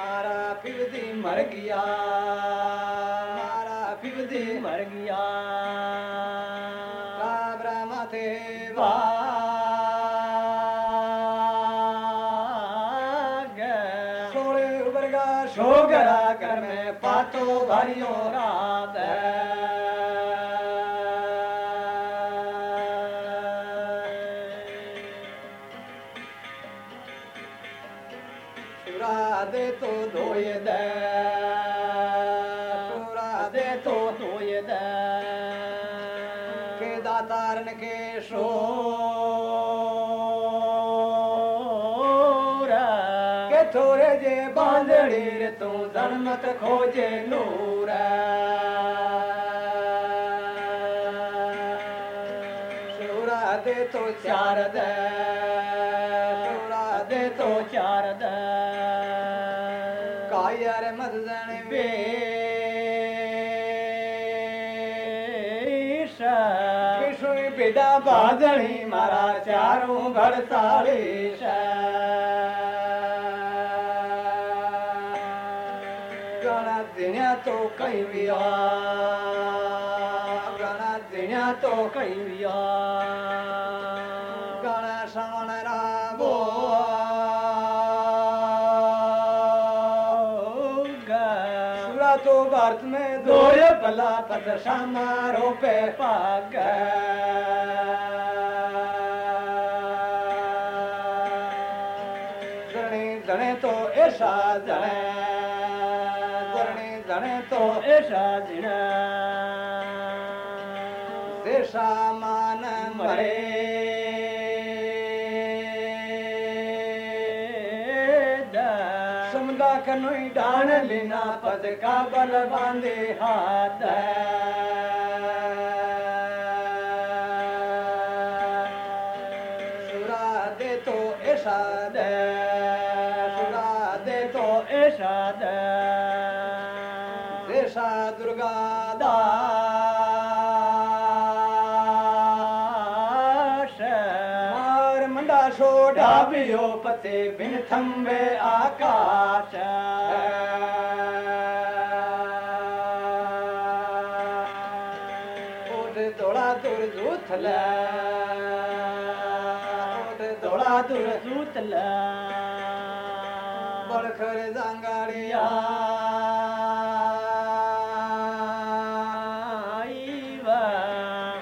मारा फिर दे मर गया। मारा फिर दे मर गया। de to doye da pura de to doye da ke datarn ke shora ke thore je bandhni re tu janmat khoje nura shora de to charada shora de to charada चारों घर सारे गणा दिण्या तो कई विया गणा दिण्या तो कई विया गणा श्रवण रावो। तो भारत में दो भला तद समारोह पे पाग घणे तो एसा जणे धणे तो मान मरे। सुमदा कनोई डाण लीना पद का बल बांधे हाथ सुरा दे तो ऐसा दे। बिन थंबे आकाश। दौड़ा दूर जूथल ओट दौड़ा दूर जूथल बड़खर जांगाड़िया।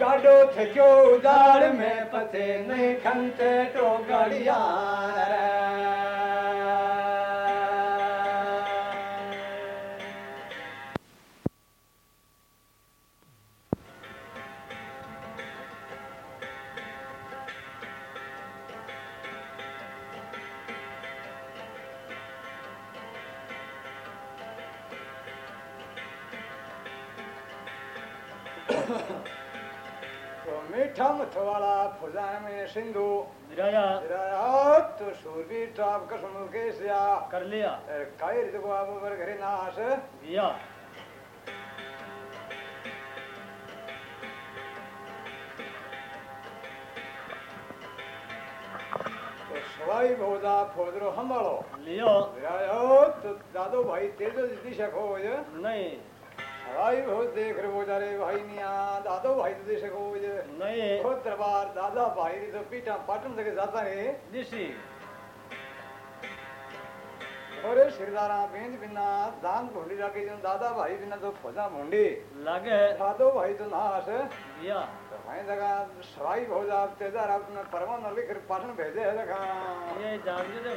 गाडो थक्यो उदाड़ में पते नहीं खंते तो गाड़िया। तो मीठा मथवाला फुजान में सिंधु विराया रात तो सूरबी टाप कसम के सिया कर लिया काई ऋतु को आप बर घरे नाश दिया तो सवाई बहुदा फोदरो हमारो लियो रात तो दादो भाई तेजो जिदी शको हो नहीं सवाई बहुत देख रहे हो जा रे भाई निया दादो भाई तो दे शको हो नहीं। खुद दरबार दादा भाई तो पीठा पाटन तक जाता है। दिसी और सिरदारा बेंज बिना दान भोली जाके जो दादा भाई बिना तो फौजा भोंडी लागे दादो भाई तो नाश दिया तो भाई जगह सवाई बहुत आप तेजार आपने परवान और लिख पाटन भेजे है देखा ये जान के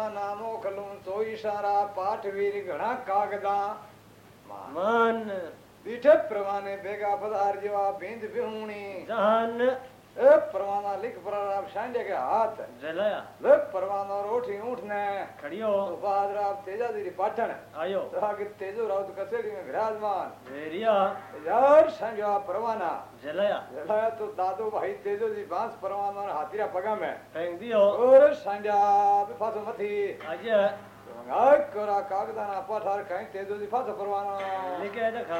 લિખ પરમા નામો કલું સોઈ સારા પાઠ વીર ઘણા કાગદા મન બીઠે પ્રમાણે ભેગા પધાર જેવા બિંદ પ્યુણી परवाना लिख प्रणाम शांडे के हाथ। लिख परवाना रोटी उठने। खड़ियो। तो बाद तेजा दिरी पाटन आयो। राग तेजो राउत कचेड़ी में विराजमान। वेरिया। यार संजो आप परवाना। जलाया। जलाया तो दादो भाई तेजो जी बाँस परवाना और हाथीरा पगा में फेंक दियो। और संजा फासो मथी आजे तो मंगा कोरा कागदाना पठार कहीं तेजो जी फासो परवाना। लिखे देखा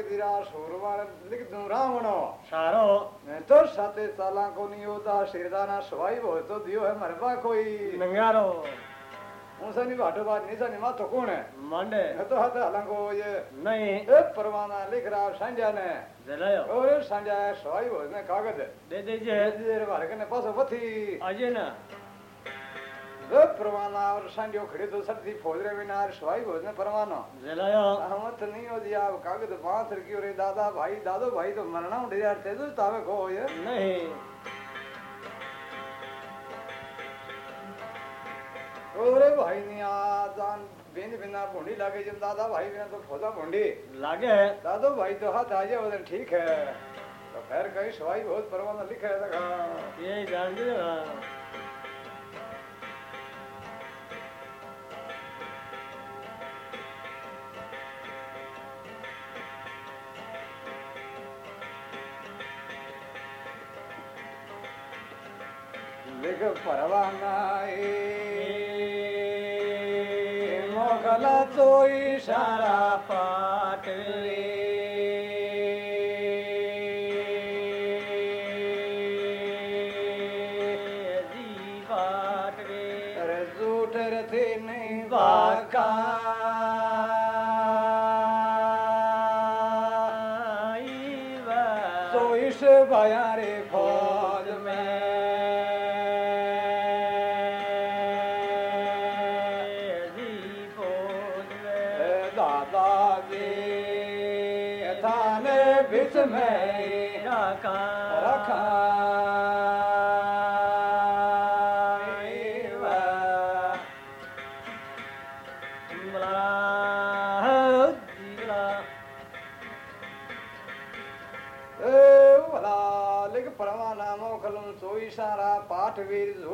ધીરા સોરવાળ લીક દું રાવણો સારો મેં તો સાથે ચાલાકો ની હોતા શેરદાના સવાઈ હોય તો દિયો હે મરબા કોઈ નંગારો ઊંસાની વાટો બાદ નીસાની માથો કોણે માંડે મેં તો હાથે હલંગો ये નહીં એ પરમાના લીક રાવ સાંજા ને જલાયો ઓરે સાંજા સવાઈ હોય ને કાગજ દે દેજે દેર વારે કને પાછો વથી આજે ના और खड़े तो सर्दी फोजरे भोजन जलाया हमत नहीं हो दिया कागज़ बाँस रखी दादा भाई दादो भाई तो मरना उठे यार तावे ये नहीं ओरे भाई बिन बिना लागे जब दादा भाई बिना तो फोजा लागे दादो भाई तो हाथ आ जाए ठीक है तो फिर कहीं सवाई बहुत परवाना लिखा है ये जान दे पर मोगला जो इशारा पाते जी पाती पर दादाजी थाने बिच में रखा।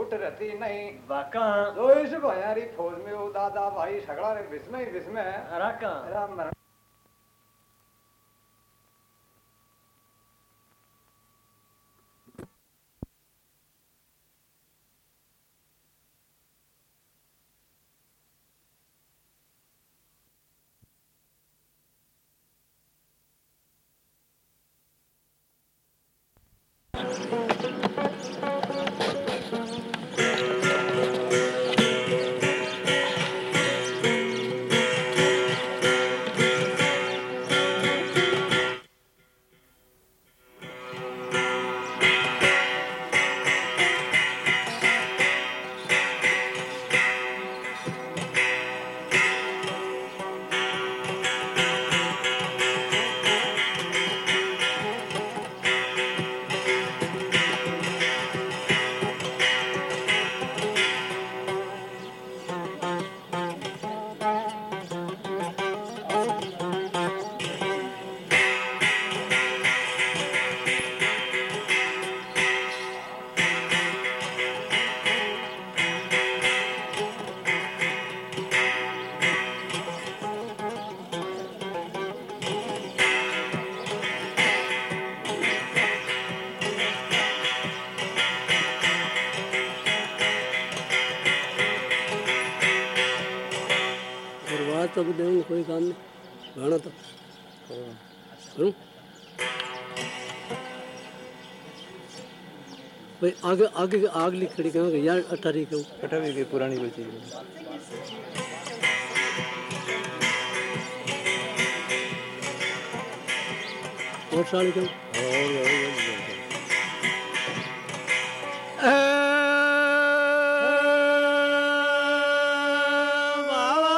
छूट रहती नहीं। वाका। जो इस भयारी फौज में वो दादा भाई सगड़ा रे विस्मय विस्मय। राका। राम भाई आगे आगे आग लिख खड़ी कहूँ यार अठारी कहूँ कटा भी गई पुरानी कोई चीज़ और साल बाबा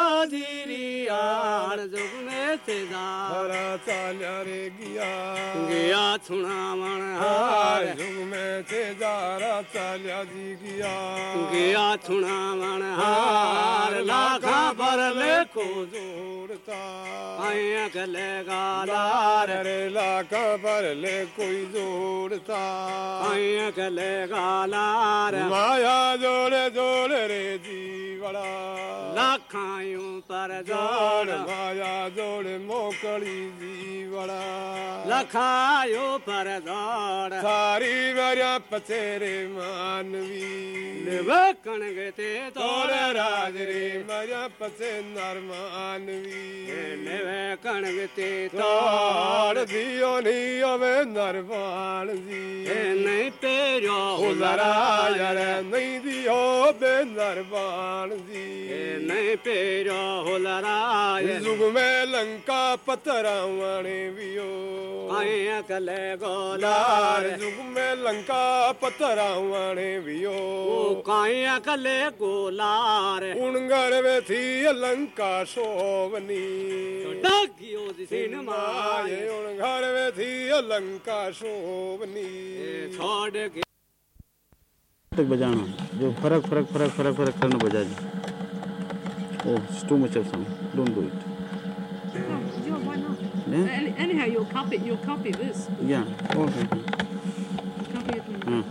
आड़ जुग तेदार हरा चाल्या रे गिया। गया छुणावण हार। जुग में जारा चाल्या जी गिया। गया छुणावण हार। लाखा पर लेखो जोड़ता आया गले गालार रे लाखा पर ले कोई जोड़ता आया गले गालार माया जोड़े जोड़े रे जीवड़ा। लाखायूं पर माया जोड़े मोकड़ी जीवड़ा। लखायो पर जोड़ सारी वर्या पचेरे मानवी। लेवकण गते तोर तोड़। राज रे मया पचे नरमानवी लेवकण गते तोड़ तोड़। दियो नी अवे नरमान जी नहीं पेरो हुलरा हुलरा यार नहीं दियो बे जी नहीं जुग में लंका पतरावणे वियो। आया लार गोलार। जुग में लंका पतरावणे वियो। काया गले गोलार। उणगढ़ में थी लंका सोवनी डागियो दिसिन माये माये उणगढ़ में थी लंका सोवनी छोड़ के तक बजाना। जो फ़र्क फ़र्क फ़र्क फ़र्क फ़र्क करना बजा जी Oh, it's too much of sound. Don't do it. Oh, yeah, why not? Yeah? Any- Anyhow, you'll copy. You'll copy this. Yeah. Okay. Copy it. Hmm.